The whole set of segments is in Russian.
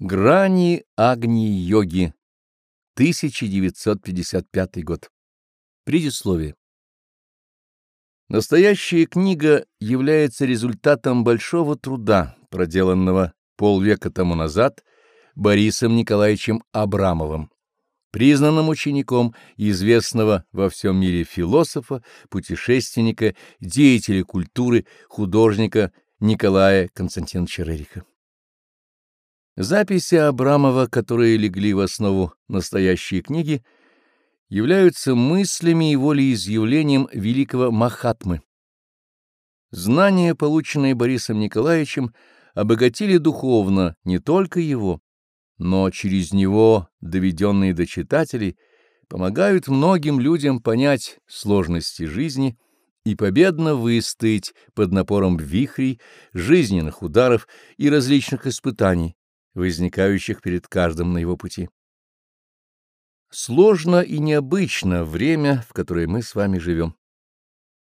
Грани Агни-йоги, 1955 год. Предисловие. Настоящая книга является результатом большого труда, проделанного полвека тому назад Борисом Николаевичем Абрамовым, признанным учеником известного во всем мире философа, путешественника, деятеля культуры, художника Николая Константиновича Рериха. Записи Абрамова, которые легли в основу настоящей книги, являются мыслями и волеизъявлением великого Махатмы. Знания, полученные Борисом Николаевичем, обогатили духовно не только его, но через него, доведенные до читателей, помогают многим людям понять сложности жизни и победно выстоять под напором вихрей, жизненных ударов и различных испытаний, возникающих перед каждым на его пути. Сложно и необычно время, в которое мы с вами живем.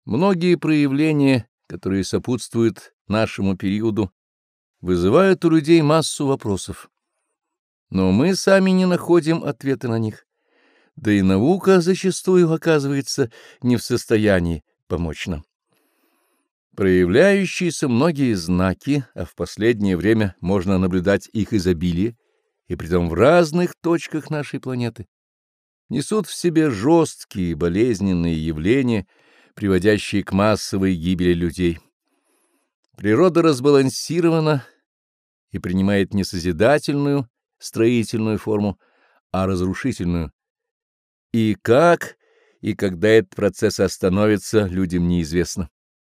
Многие проявления, которые сопутствуют нашему периоду, вызывают у людей массу вопросов. Но мы сами не находим ответа на них. Да и наука зачастую оказывается не в состоянии помочь нам. Проявляющиеся многие знаки, а в последнее время можно наблюдать их изобилие, и притом в разных точках нашей планеты, несут в себе жесткие болезненные явления, приводящие к массовой гибели людей. Природа разбалансирована и принимает не созидательную, строительную форму, а разрушительную. И как и когда этот процесс остановится, людям неизвестно.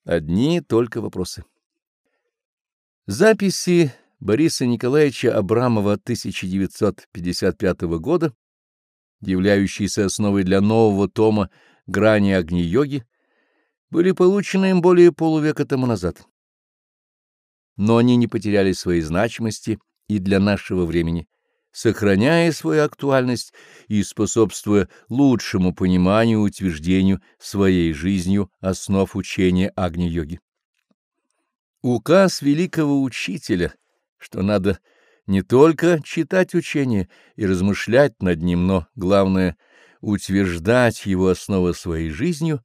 Одни только вопросы. Записи Бориса Николаевича Абрамова 1955 года, являющиеся основой для нового тома «Грани Агни-йоги», были получены им более полувека тому назад. Но они не потеряли своей значимости и для нашего времени, сохраняя свою актуальность и способствуя лучшему пониманию и утверждению своей жизнью основ учения Агни-йоги. Указ великого учителя, что надо не только читать учение и размышлять над ним, но, главное, утверждать его основы своей жизнью,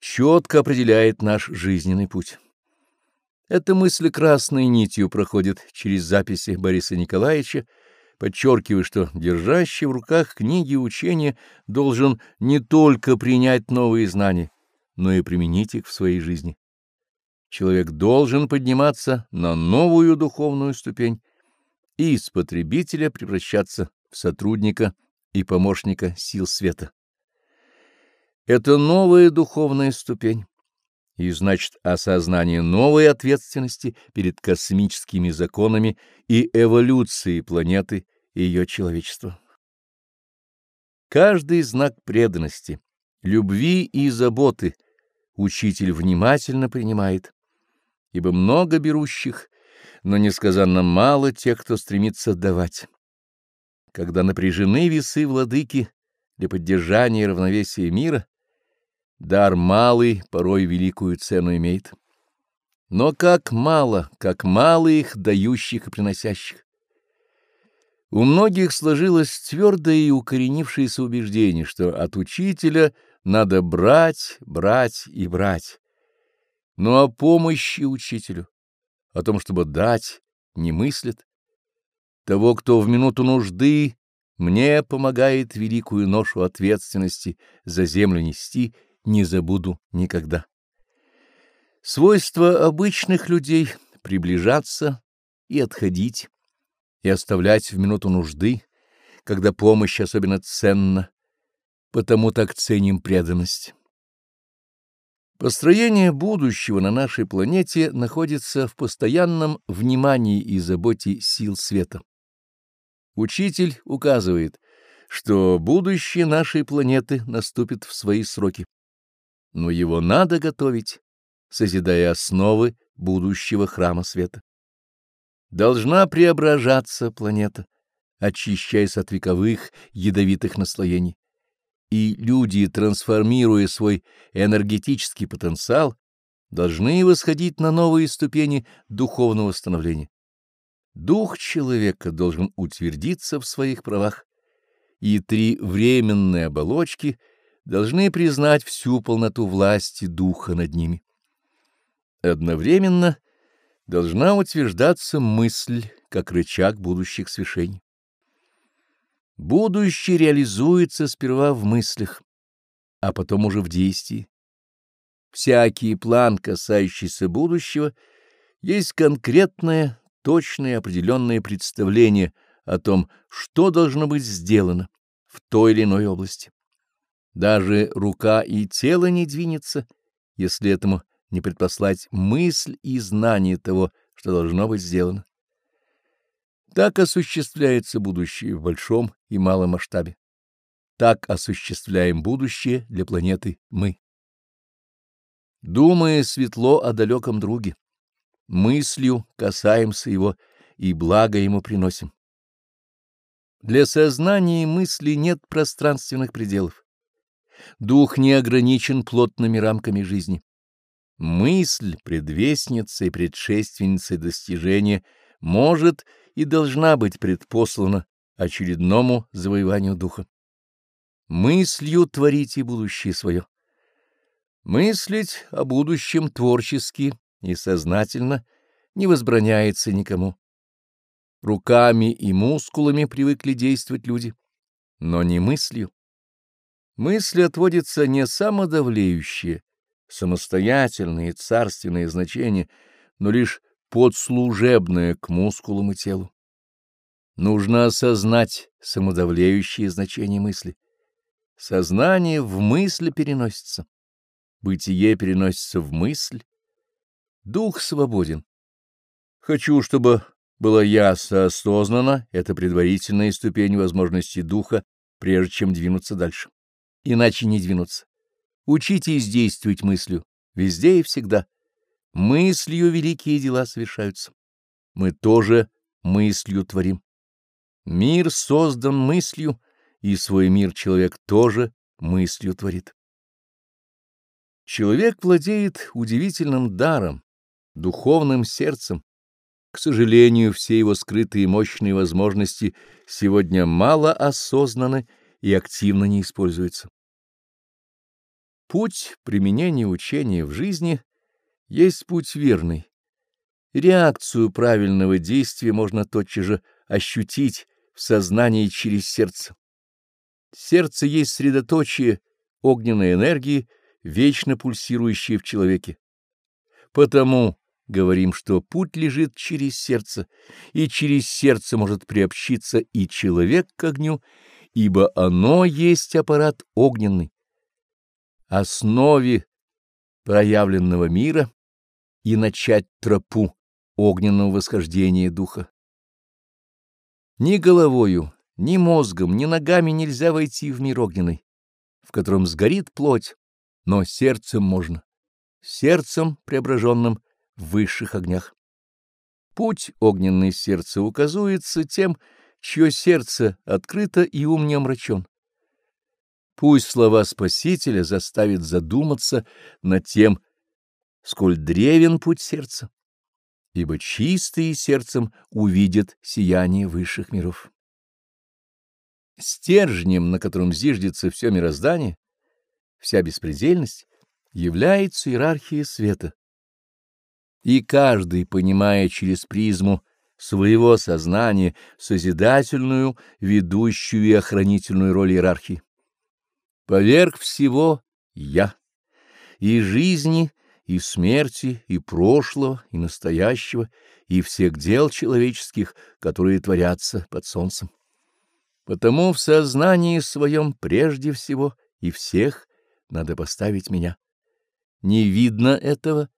четко определяет наш жизненный путь. Эта мысль красной нитью проходит через записи Бориса Николаевича, подчеркивая, что держащий в руках книги учения должен не только принять новые знания, но и применить их в своей жизни. Человек должен подниматься на новую духовную ступень и из потребителя превращаться в сотрудника и помощника сил света. Это новая духовная ступень, и значит осознание новой ответственности перед космическими законами и эволюцией планеты и ее человечества. Каждый знак преданности, любви и заботы учитель внимательно принимает, ибо много берущих, но несказанно мало тех, кто стремится давать. Когда напряжены весы владыки для поддержания равновесия мира, Дар малый порой великую цену имеет. Но как мало, как мало их дающих и приносящих. У многих сложилось твердое и укоренившееся убеждение, что от учителя надо брать, брать и брать. Но о помощи учителю, о том, чтобы дать, не мыслят. Того, кто в минуту нужды мне помогает великую ношу ответственности за землю нести — не забуду никогда. Свойство обычных людей — приближаться и отходить, и оставлять в минуту нужды, когда помощь особенно ценна, потому так ценим преданность. Построение будущего на нашей планете находится в постоянном внимании и заботе сил света. Учитель указывает, что будущее нашей планеты наступит в свои сроки но его надо готовить, созидая основы будущего храма света. Должна преображаться планета, очищаясь от вековых ядовитых наслоений. И люди, трансформируя свой энергетический потенциал, должны восходить на новые ступени духовного становления. Дух человека должен утвердиться в своих правах, и три временные оболочки должны признать всю полноту власти духа над ними. Одновременно должна утверждаться мысль как рычаг будущих свершений. Будущее реализуется сперва в мыслях, а потом уже в действии. Всякий план, касающийся будущего, есть конкретное, точное, определенное представление о том, что должно быть сделано в той или иной области. Даже рука и тело не двинется, если этому не предпослать мысль и знание того, что должно быть сделано. Так осуществляется будущее в большом и малом масштабе. Так осуществляем будущее для планеты мы. Думая светло о далеком друге, мыслью касаемся его и благо ему приносим. Для сознания и мысли нет пространственных пределов. Дух не ограничен плотными рамками жизни. Мысль, предвестница и предшественница достижения, может и должна быть предпослана очередному завоеванию духа. Мыслью творите будущее свое. Мыслить о будущем творчески и сознательно не возбраняется никому. Руками и мускулами привыкли действовать люди, но не мыслью. Мысли отводится не самодавлеющее, самостоятельное и царственное значение, но лишь подслужебное к мускулам и телу. Нужно осознать самодавлеющее значение мысли. Сознание в мысли переносится. Бытие переносится в мысль. Дух свободен. Хочу, чтобы было ясно осознанно, это предварительная ступень возможности духа, прежде чем двинуться дальше. Иначе не двинуться. Учитесь действовать мыслью, везде и всегда. Мыслью великие дела совершаются. Мы тоже мыслью творим. Мир создан мыслью, и свой мир человек тоже мыслью творит. Человек владеет удивительным даром, духовным сердцем. К сожалению, все его скрытые мощные возможности сегодня мало осознаны и активно не используются. Путь применения учения в жизни есть путь верный. Реакцию правильного действия можно тотчас же ощутить в сознании через сердце. Сердце есть средоточие огненной энергии, вечно пульсирующей в человеке. Потому говорим, что путь лежит через сердце, и через сердце может приобщиться и человек к огню, ибо оно есть аппарат огненный. Основе проявленного мира и начать тропу огненного восхождения духа. Ни головою, ни мозгом, ни ногами нельзя войти в мир огненный, в котором сгорит плоть, но сердцем можно, сердцем, преображенным в высших огнях. Путь огненный сердца указывается тем, чье сердце открыто и ум не омрачен. Пусть слова Спасителя заставят задуматься над тем, сколь древен путь сердца ибо чистые сердцем увидят сияние высших миров. Стержнем, на котором зиждется все мироздание, вся беспредельность, является иерархия света. И каждый, понимая через призму своего сознания созидательную, ведущую и охранительную роль иерархии. Поверх всего «я» и жизни, и смерти, и прошлого, и настоящего, и всех дел человеческих, которые творятся под солнцем. Потому в сознании своем прежде всего и всех надо поставить меня. Не видно этого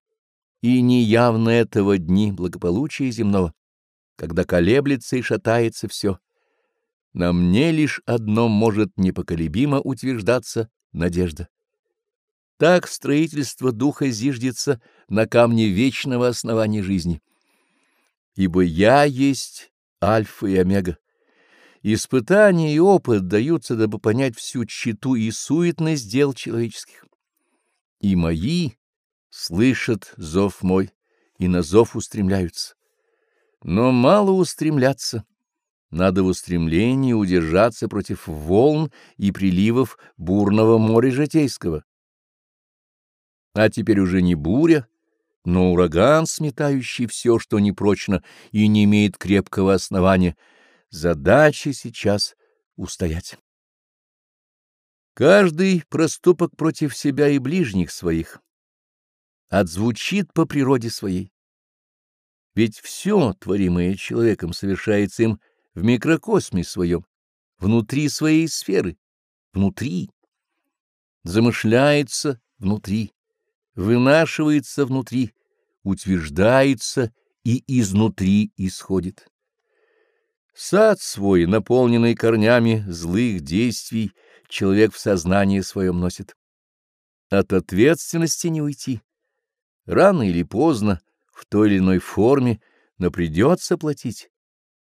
и не явно этого дни благополучия земного, когда колеблется и шатается все. На мне лишь одно может непоколебимо утверждаться надежда. Так строительство духа зиждется на камне вечного основания жизни. Ибо я есть альфа и омега. Испытания и опыт даются, дабы понять всю тщету и суетность дел человеческих. И мои слышат зов мой, и на зов устремляются. Но мало устремляться. Надо в устремлении удержаться против волн и приливов бурного моря житейского. А теперь уже не буря, но ураган, сметающий все, что непрочно и не имеет крепкого основания. Задача сейчас устоять. Каждый проступок против себя и ближних своих отзвучит по природе своей. Ведь все, творимое человеком, совершается им в микрокосме своем, внутри своей сферы, внутри. Замышляется внутри, вынашивается внутри, утверждается и изнутри исходит. Сад свой, наполненный корнями злых действий, человек в сознание своем носит. От ответственности не уйти. Рано или поздно, в той или иной форме, но придется платить,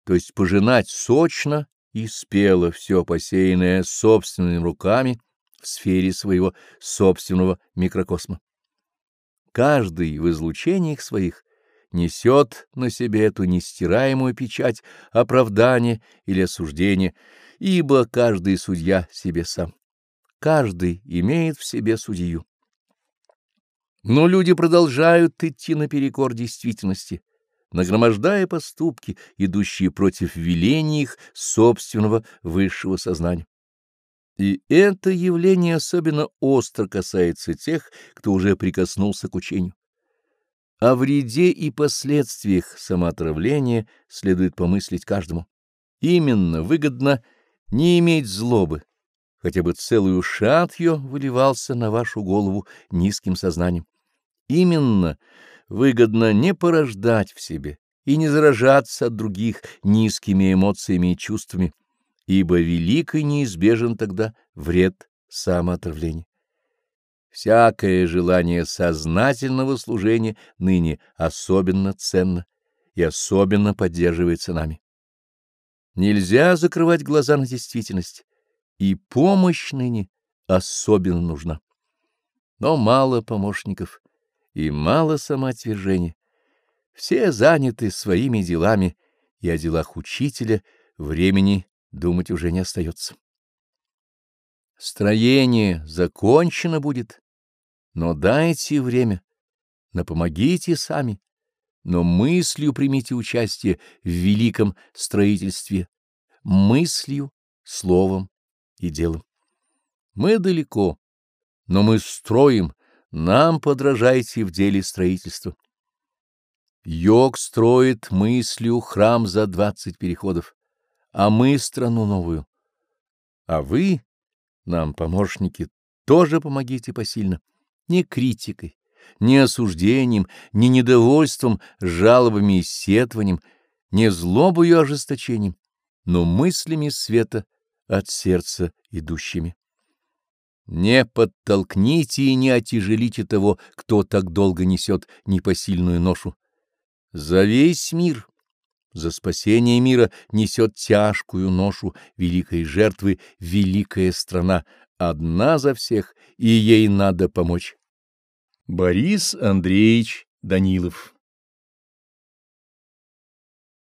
то есть пожинать сочно и спело все посеянное собственными руками в сфере своего собственного микрокосма. Каждый в излучениях своих несет на себе эту нестираемую печать оправдания или осуждения, ибо каждый судья себе сам. Каждый имеет в себе судью. Но люди продолжают идти наперекор действительности, нагромождая поступки, идущие против велений их собственного высшего сознания. И это явление особенно остро касается тех, кто уже прикоснулся к учению. О вреде и последствиях самоотравления следует помыслить каждому. Именно выгодно не иметь злобы, хотя бы целый ушат ее выливался на вашу голову низким сознанием. Именно выгодно не порождать в себе и не заражаться от других низкими эмоциями и чувствами, ибо велик и неизбежен тогда вред самоотравления. Всякое желание сознательного служения ныне особенно ценно и особенно поддерживается нами. Нельзя закрывать глаза на действительность, и помощь ныне особенно нужна. Но мало помощников и мало самоотвержения. Все заняты своими делами, и о делах учителя времени думать уже не остается. Строение закончено будет, но дайте время, но помогите сами но мыслью примите участие в великом строительстве, мыслью, словом и делом. Мы далеко, но мы строим, нам подражайте в деле строительства. Йог строит мыслью храм за двадцать переходов, а мы страну новую. А вы, нам, помощники, тоже помогите посильно, не критикой, ни осуждением, ни недовольством, жалобами и сетванием, не злобою ожесточением, но мыслями света от сердца идущими. Не подтолкните и не отяжелите того, кто так долго несет непосильную ношу. За весь мир, за спасение мира несет тяжкую ношу великой жертвы великая страна, одна за всех, и ей надо помочь. Борис Андреевич Данилов